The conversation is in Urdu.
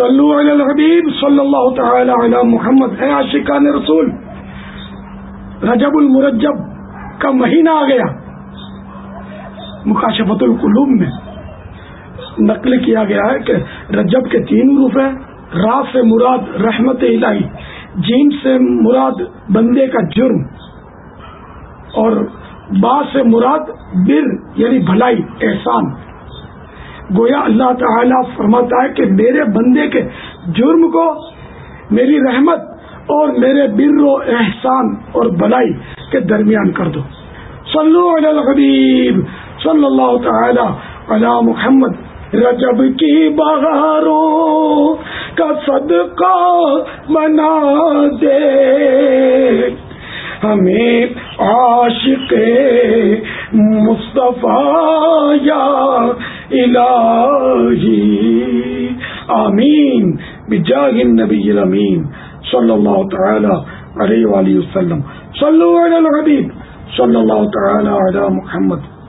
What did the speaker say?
صلو علی الحبیب صلی اللہ تعالی علی محمد. اے عاشقان رسول، رجب المرجب کا مہینہ آ گیا. مکاشفت القلوب میں نقل کیا گیا ہے کہ رجب کے تین روپ ہیں را سے مراد رحمت الہی جیم سے مراد بندے کا جرم، اور با سے مراد بر یعنی بھلائی، احسان۔ گویا اللہ تعالیٰ فرماتا ہے کہ میرے بندے کے جرم کو میری رحمت اور میرے بر و احسان اور بلائی کے درمیان کر دو۔ صلو علی الحبیب، صلی اللہ تعالی علی محمد۔ رجب کی بہاروں کا صدقہ بنا دے۔ ہمیں عاشق مصطفیٰ یا الہی۔ آمین۔ بجاہ النبی الامین صلی اللہ تعالی علیہ وآلہ وسلم۔ صلو علی الحبیب صلی اللہ تعالی علی محمد۔